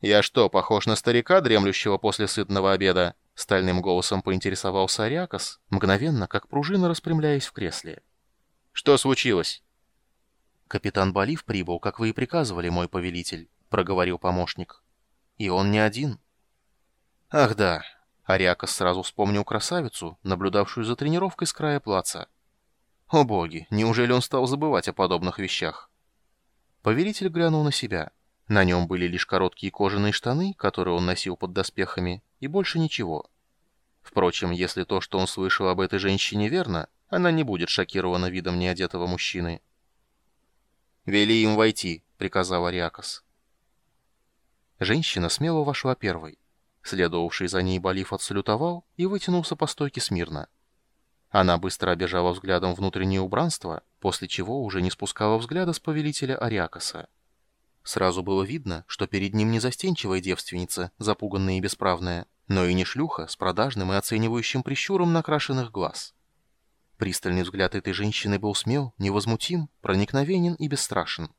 «Я что, похож на старика, дремлющего после сытного обеда?» Стальным голосом поинтересовался Ариакос, мгновенно, как пружина, распрямляясь в кресле. «Что случилось?» «Капитан Болив прибыл, как вы и приказывали, мой повелитель», — проговорил помощник. «И он не один». «Ах да», — Ариакос сразу вспомнил красавицу, наблюдавшую за тренировкой с края плаца. «О боги, неужели он стал забывать о подобных вещах?» Повелитель глянул на себя. На нем были лишь короткие кожаные штаны, которые он носил под доспехами, и больше ничего. Впрочем, если то, что он слышал об этой женщине, верно, она не будет шокирована видом неодетого мужчины. «Вели им войти», — приказал Ариакос. Женщина смело вошла первой. Следовавший за ней Балиф отсалютовал и вытянулся по стойке смирно. Она быстро обежала взглядом внутреннее убранство, после чего уже не спускала взгляда с повелителя Ариакоса. Сразу было видно, что перед ним не застенчивая девственница, запуганная и бесправная, но и не шлюха с продажным и оценивающим прищуром накрашенных глаз. Пристальный взгляд этой женщины был смел, невозмутим, проникновенен и бесстрашен.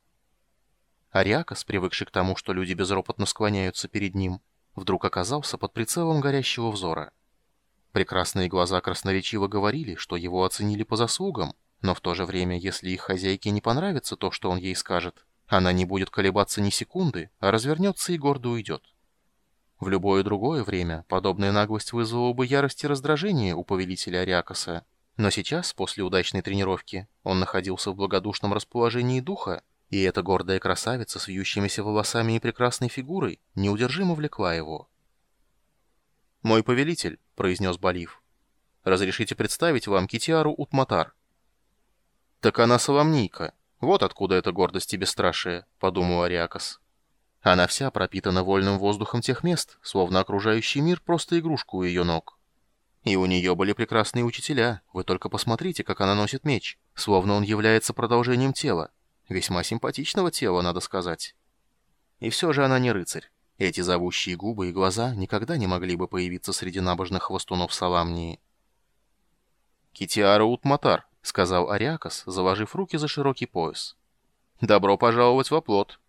Ариакос, привыкший к тому, что люди безропотно склоняются перед ним, вдруг оказался под прицелом горящего взора. Прекрасные глаза красноречиво говорили, что его оценили по заслугам, но в то же время, если их хозяйке не понравится то, что он ей скажет, она не будет колебаться ни секунды, а развернется и гордо уйдет. В любое другое время подобная наглость вызвала бы ярость и раздражение у повелителя Ариакоса, но сейчас, после удачной тренировки, он находился в благодушном расположении духа, и эта гордая красавица с вьющимися волосами и прекрасной фигурой неудержимо влекла его. «Мой повелитель», — произнес Балив, — «разрешите представить вам Китиару Утматар». «Так она соломнийка. Вот откуда эта гордость и бесстрашие», — подумал Ариакос. Она вся пропитана вольным воздухом тех мест, словно окружающий мир просто игрушка у ее ног. И у нее были прекрасные учителя. Вы только посмотрите, как она носит меч. Словно он является продолжением тела. Весьма симпатичного тела, надо сказать. И все же она не рыцарь. Эти зовущие губы и глаза никогда не могли бы появиться среди набожных хвостунов Саламнии. «Китиара Утматар», — сказал Ариакос, заложив руки за широкий пояс. «Добро пожаловать в оплот».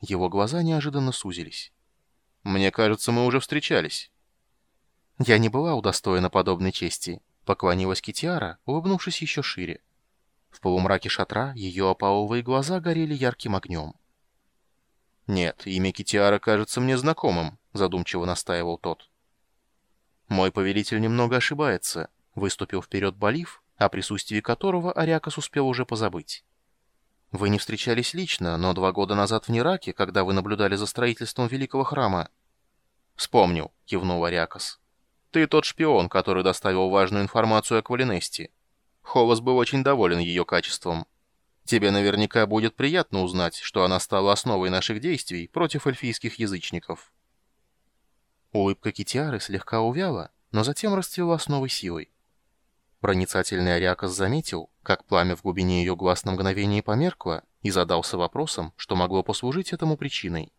Его глаза неожиданно сузились. «Мне кажется, мы уже встречались». «Я не была удостоена подобной чести», — поклонилась Китиара, улыбнувшись еще шире. В полумраке шатра ее опаловые глаза горели ярким огнем. «Нет, имя Китиара кажется мне знакомым», — задумчиво настаивал тот. «Мой повелитель немного ошибается», — выступил вперед Болив, о присутствии которого Ариакос успел уже позабыть. «Вы не встречались лично, но два года назад в Нераке, когда вы наблюдали за строительством Великого Храма...» «Вспомнил», — кивнул Ариакос. Ты тот шпион, который доставил важную информацию о Квалинесте. Холос был очень доволен ее качеством. Тебе наверняка будет приятно узнать, что она стала основой наших действий против эльфийских язычников». Улыбка Китиары слегка увяла, но затем расцвела с новой силой. Проницательный Ариакос заметил, как пламя в глубине ее глаз на мгновение померкло, и задался вопросом, что могло послужить этому причиной.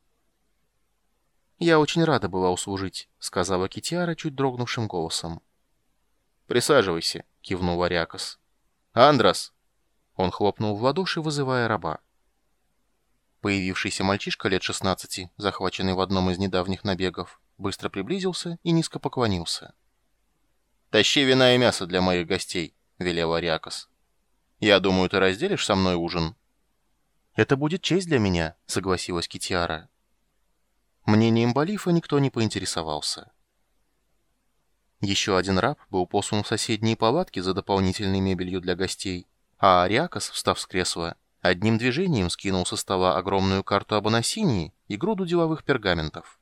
«Я очень рада была услужить», — сказала Китиара чуть дрогнувшим голосом. «Присаживайся», — кивнул Ариакос. «Андрос!» Он хлопнул в ладоши, вызывая раба. Появившийся мальчишка лет 16, захваченный в одном из недавних набегов, быстро приблизился и низко поклонился. «Тащи вина и мясо для моих гостей», — велел Ариакос. «Я думаю, ты разделишь со мной ужин?» «Это будет честь для меня», — согласилась Китиара. Мнением Балифа никто не поинтересовался. Еще один раб был послан в соседние палатки за дополнительной мебелью для гостей, а Ариакос, встав с кресла, одним движением скинул со стола огромную карту об Анасинии и груду деловых пергаментов.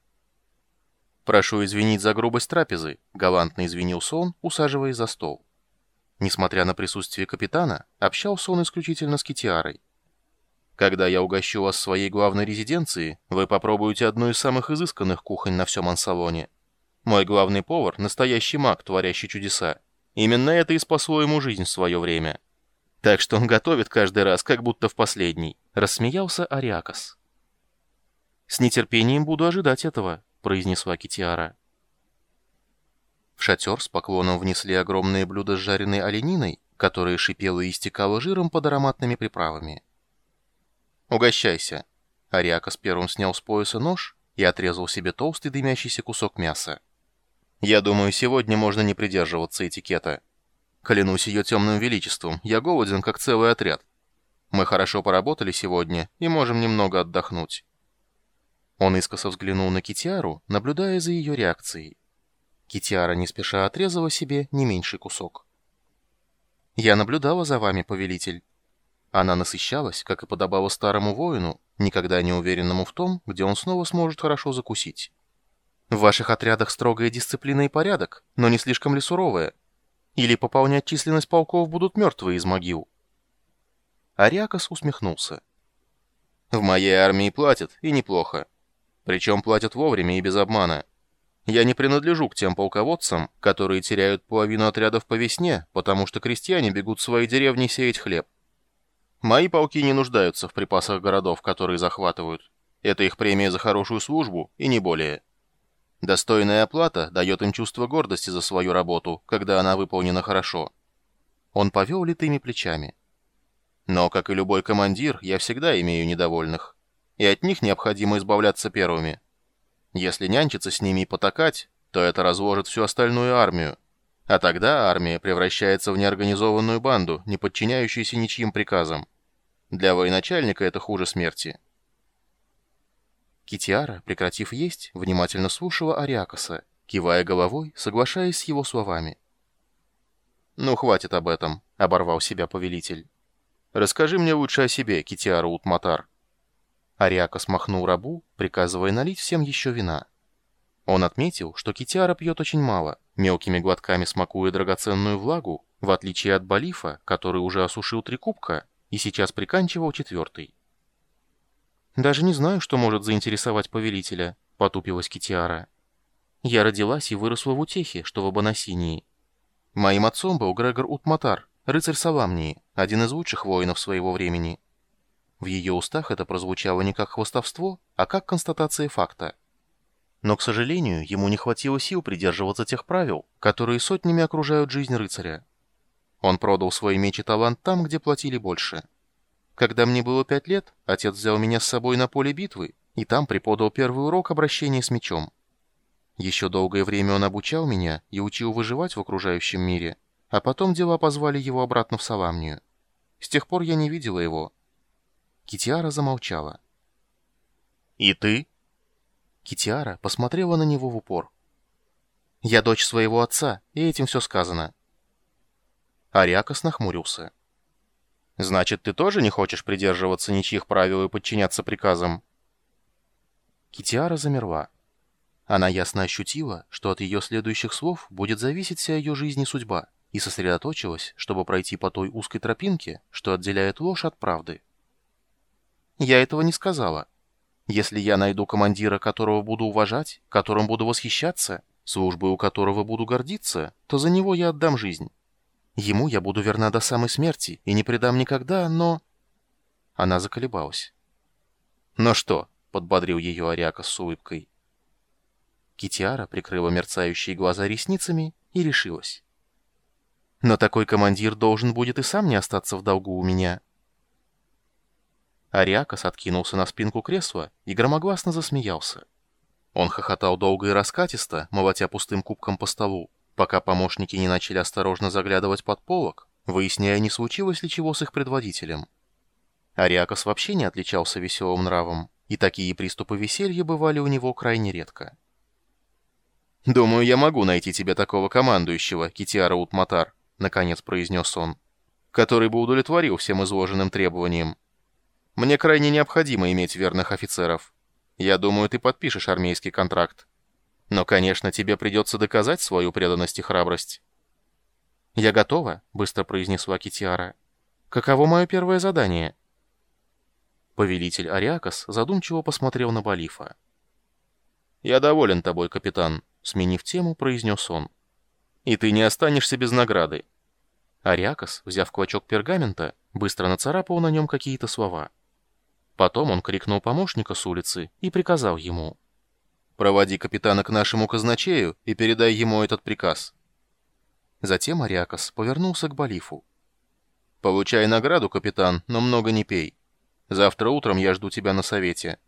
«Прошу извинить за грубость трапезы», — галантно извинился он, усаживаясь за стол. Несмотря на присутствие капитана, общался он исключительно с Китиарой. Когда я угощу вас своей главной резиденции, вы попробуете одну из самых изысканных кухонь на всем Ансалоне. Мой главный повар — настоящий маг, творящий чудеса. Именно это и спасло ему жизнь в свое время. Так что он готовит каждый раз, как будто в последний», — рассмеялся Ариакос. «С нетерпением буду ожидать этого», — произнесла Китиара. В шатер с поклоном внесли огромные блюда с жареной олениной, которая шипела и истекала жиром под ароматными приправами. «Угощайся». Ариакос первым снял с пояса нож и отрезал себе толстый дымящийся кусок мяса. «Я думаю, сегодня можно не придерживаться этикета. Клянусь ее темным величеством, я голоден, как целый отряд. Мы хорошо поработали сегодня и можем немного отдохнуть». Он искоса взглянул на Китиару, наблюдая за ее реакцией. Китиара не спеша отрезала себе не меньший кусок. «Я наблюдала за вами, повелитель». Она насыщалась, как и подобало старому воину, никогда не уверенному в том, где он снова сможет хорошо закусить. «В ваших отрядах строгая дисциплина и порядок, но не слишком ли суровая? Или пополнять численность полков будут мертвые из могил?» Ариакос усмехнулся. «В моей армии платят, и неплохо. Причем платят вовремя и без обмана. Я не принадлежу к тем полководцам, которые теряют половину отрядов по весне, потому что крестьяне бегут в свои деревни сеять хлеб. Мои полки не нуждаются в припасах городов, которые захватывают. Это их премия за хорошую службу, и не более. Достойная оплата дает им чувство гордости за свою работу, когда она выполнена хорошо. Он повел литыми плечами. Но, как и любой командир, я всегда имею недовольных и от них необходимо избавляться первыми. Если нянчиться с ними и потакать, то это разложит всю остальную армию, а тогда армия превращается в неорганизованную банду, не подчиняющуюся ничьим приказам. Для военачальника это хуже смерти. Китиара, прекратив есть, внимательно слушала Ариакоса, кивая головой, соглашаясь с его словами. «Ну, хватит об этом», — оборвал себя повелитель. «Расскажи мне лучше о себе, Китиара Утматар». Ариака смахнул рабу, приказывая налить всем еще вина. Он отметил, что Китиара пьет очень мало, мелкими глотками смакуя драгоценную влагу, в отличие от Балифа, который уже осушил три кубка и сейчас приканчивал четвертый. «Даже не знаю, что может заинтересовать повелителя», — потупилась Китиара. «Я родилась и выросла в Утехе, что в Абанасинии. Моим отцом был Грегор Утматар, рыцарь Саламнии, один из лучших воинов своего времени». В ее устах это прозвучало не как хвостовство, а как констатация факта. Но, к сожалению, ему не хватило сил придерживаться тех правил, которые сотнями окружают жизнь рыцаря. Он продал свой меч и талант там, где платили больше. Когда мне было пять лет, отец взял меня с собой на поле битвы, и там преподал первый урок обращения с мечом. Еще долгое время он обучал меня и учил выживать в окружающем мире, а потом дела позвали его обратно в Саламнию. С тех пор я не видела его, Китиара замолчала. «И ты?» Китиара посмотрела на него в упор. «Я дочь своего отца, и этим все сказано». Ариакос нахмурился. «Значит, ты тоже не хочешь придерживаться ничьих правил и подчиняться приказам?» Китиара замерла. Она ясно ощутила, что от ее следующих слов будет зависеть вся ее жизнь и судьба, и сосредоточилась, чтобы пройти по той узкой тропинке, что отделяет ложь от правды. Я этого не сказала. Если я найду командира, которого буду уважать, которым буду восхищаться, службой у которого буду гордиться, то за него я отдам жизнь. Ему я буду верна до самой смерти и не предам никогда, но...» Она заколебалась. «Ну что?» — подбодрил ее Ариака с улыбкой. Китиара прикрыла мерцающие глаза ресницами и решилась. «Но такой командир должен будет и сам не остаться в долгу у меня». Ариакос откинулся на спинку кресла и громогласно засмеялся. Он хохотал долго и раскатисто, молотя пустым кубком по столу, пока помощники не начали осторожно заглядывать под полок, выясняя, не случилось ли чего с их предводителем. Ариакос вообще не отличался веселым нравом, и такие приступы веселья бывали у него крайне редко. «Думаю, я могу найти тебе такого командующего, Китиара Утматар», — наконец произнес он, «который бы удовлетворил всем изложенным требованиям. Мне крайне необходимо иметь верных офицеров. Я думаю, ты подпишешь армейский контракт. Но, конечно, тебе придется доказать свою преданность и храбрость». «Я готова», — быстро произнесла Китиара. «Каково мое первое задание?» Повелитель Ариакос задумчиво посмотрел на Балифа. «Я доволен тобой, капитан», — сменив тему, произнес он. «И ты не останешься без награды». Ариакос, взяв клочок пергамента, быстро нацарапал на нем какие-то слова. Потом он крикнул помощника с улицы и приказал ему. «Проводи капитана к нашему казначею и передай ему этот приказ». Затем Ариакос повернулся к Балифу. «Получай награду, капитан, но много не пей. Завтра утром я жду тебя на совете.